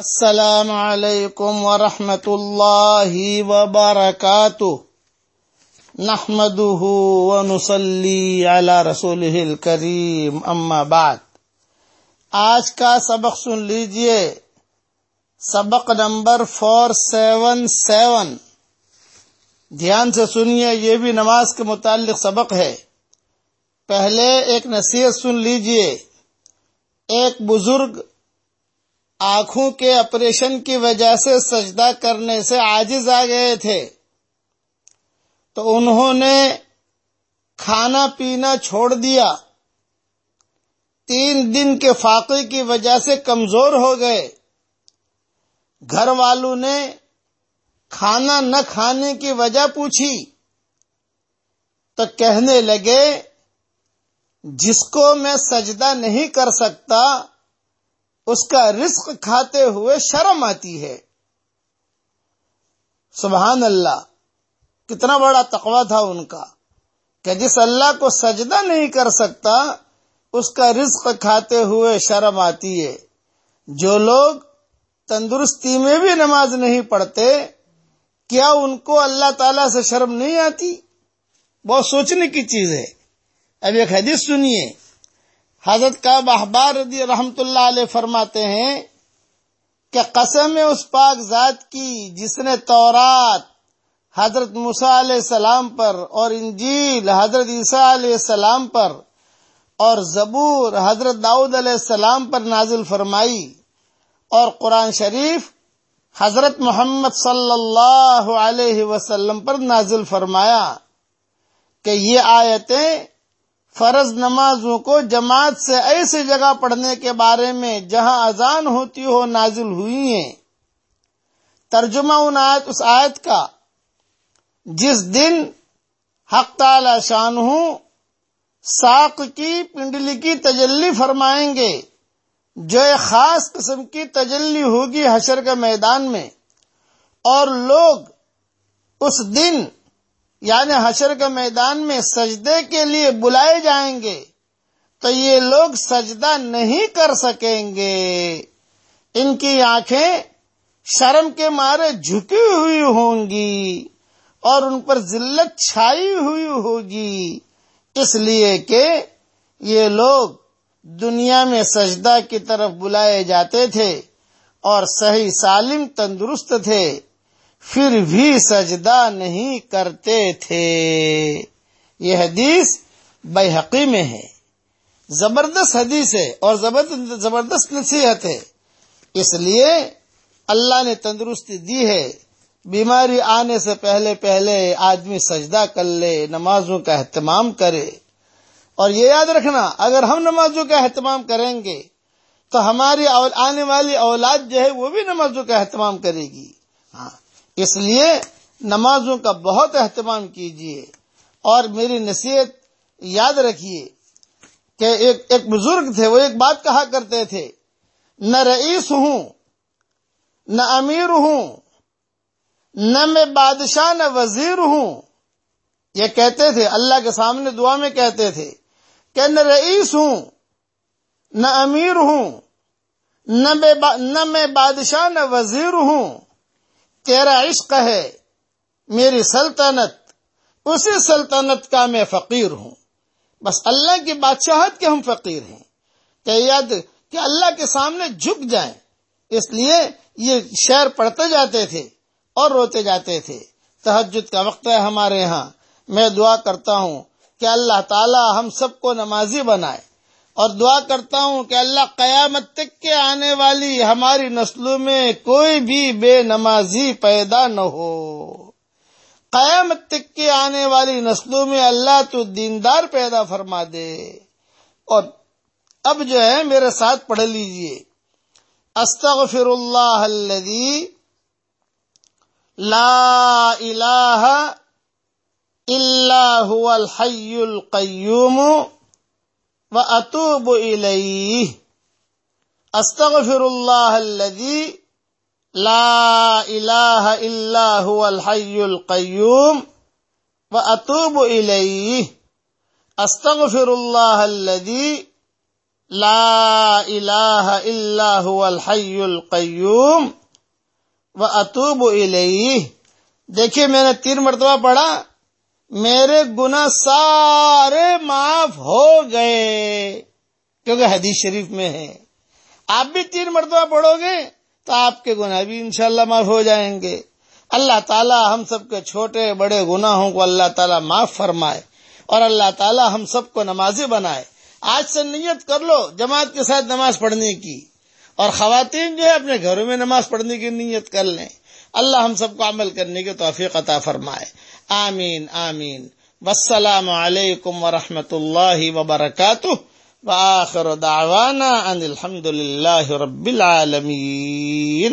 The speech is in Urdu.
السلام علیکم ورحمۃ اللہ وبرکاتہ۔ نحمده ونصلي على رسوله الكريم اما بعد۔ آج کا سبق سن لیجیے۔ سبق نمبر فور سیون سیون۔ دھیان سے سنیے، یہ بھی نماز کے متعلق سبق ہے۔ پہلے ایک نصیحت سن لیجیے۔ ایک بزرگ آنکھوں کے آپریشن کی وجہ سے سجدہ کرنے سے عاجز آ گئے تھے۔ تو انہوں نے کھانا پینا چھوڑ دیا۔ تین دن کے فاقے کی وجہ سے کمزور ہو گئے۔ گھر والوں نے کھانا نہ کھانے کی وجہ پوچھی۔ تو کہنے لگے، جس کو میں سجدہ نہیں کر سکتا اس کا رزق کھاتے ہوئے شرم آتی ہے۔ سبحان اللہ، کتنا بڑا تقوی تھا ان کا کہ جس اللہ کو سجدہ نہیں کر سکتا، اس کا رزق کھاتے ہوئے شرم آتی ہے۔ جو لوگ تندرستی میں بھی نماز نہیں پڑھتے، کیا ان کو اللہ تعالی سے شرم نہیں آتی؟ بہت سوچنے کی چیز ہے۔ اب ایک حدیث سنیے۔ حضرت کا بحبار رضی رحمت اللہ علیہ فرماتے ہیں کہ قسم اس پاک ذات کی جس نے تورات حضرت مسا علیہ السلام پر اور انجیل حضرت عیسیٰ علیہ السلام پر اور زبور حضرت داؤد علیہ السلام پر نازل فرمائی اور قرآن شریف حضرت محمد صلی اللہ علیہ وسلم پر نازل فرمایا کہ یہ آیتیں فرض نمازوں کو جماعت سے ایسی جگہ پڑھنے کے بارے میں جہاں اذان ہوتی ہو نازل ہوئی ہیں۔ ترجمہ ان آیت اس آیت کا۔ جس دن حق تعالی شان ہوں ساق کی، پنڈلی کی تجلی فرمائیں گے، جو ایک خاص قسم کی تجلی ہوگی حشر کے میدان میں۔ اور لوگ اس دن یعنی حشر کے میدان میں سجدے کے لیے بلائے جائیں گے، تو یہ لوگ سجدہ نہیں کر سکیں گے۔ ان کی آنکھیں شرم کے مارے جھکی ہوئی ہوں گی اور ان پر ذلت چھائی ہوئی ہوگی۔ اس لیے کہ یہ لوگ دنیا میں سجدہ کی طرف بلائے جاتے تھے اور صحیح سالم تندرست تھے۔ پھر بھی سجدہ نہیں کرتے تھے۔ یہ حدیث بحقی میں ہے۔ زبردست حدیث ہے اور زبردست نصیحت ہے۔ اس لیے اللہ نے تندرستی دی ہے۔ بیماری آنے سے پہلے پہلے آدمی سجدہ کر لے، نمازوں کا اہتمام کرے۔ اور یہ یاد رکھنا، اگر ہم نمازوں کا اہتمام کریں گے، تو ہماری آنے والی اولاد جو ہے وہ بھی نمازوں کا اہتمام کرے گی۔ ہاں۔ اس لیے نمازوں کا بہت اہتمام کیجیے اور میری نصیحت یاد رکھیے کہ ایک ایک بزرگ تھے، وہ ایک بات کہا کرتے تھے، نہ رئیس ہوں، نہ امیر ہوں، نہ میں بادشاہ، نہ وزیر ہوں۔ یہ کہتے تھے، اللہ کے سامنے دعا میں کہتے تھے کہ نہ رئیس ہوں، نہ امیر ہوں نہ میں بادشاہ، نہ وزیر ہوں۔ تیرا عشق ہے، میری سلطنت، اسی سلطنت کا میں فقیر ہوں۔ بس اللہ کی بادشاہت کے ہم فقیر ہیں۔ کہ یاد کہ اللہ کے سامنے جھک جائیں۔ اس لیے یہ شعر پڑھتے جاتے تھے اور روتے جاتے تھے۔ تحجد کا وقت ہے ہمارے یہاں۔ میں دعا کرتا ہوں کہ اللہ تعالی ہم سب کو نمازی بنائے۔ اور دعا کرتا ہوں کہ اللہ قیامت تک کے آنے والی ہماری نسلوں میں کوئی بھی بے نمازی پیدا نہ ہو۔ قیامت تک کے آنے والی نسلوں میں اللہ تو دیندار پیدا فرما دے۔ اور اب جو ہے میرے ساتھ پڑھ لیجیے۔ استغفر اللہ الذي لا الہ الا هو الحی القیوم۔ واتوب الیہ استغفر اللہ الذي لا الہ الا هو الحی القیوم واتوب الیہ استغفر اللہ الذي لا الہ الا هو الحی القیوم و اتوب الیہ دیکھیے میں نے تین مرتبہ پڑھا. میرے گنا سارے معاف ہو گئے، کیونکہ حدیث شریف میں ہے۔ آپ بھی تین مرتبہ پڑھو گے تو آپ کے گناہ بھی انشاءاللہ معاف ہو جائیں گے۔ اللہ تعالی ہم سب کے چھوٹے بڑے گناہوں کو اللہ تعالی معاف فرمائے اور اللہ تعالی ہم سب کو نمازی بنائے۔ آج سے نیت کر لو جماعت کے ساتھ نماز پڑھنے کی اور خواتین جو ہے اپنے گھروں میں نماز پڑھنے کی نیت کر لیں۔ اللہ ہم سب کو عمل کرنے کی توفیق عطا فرمائے۔ آمین آمین. والسلام علیکم ورحمۃ اللہ وبرکاتہ. وآخر دعوانا ان الحمد للہ رب العالمین.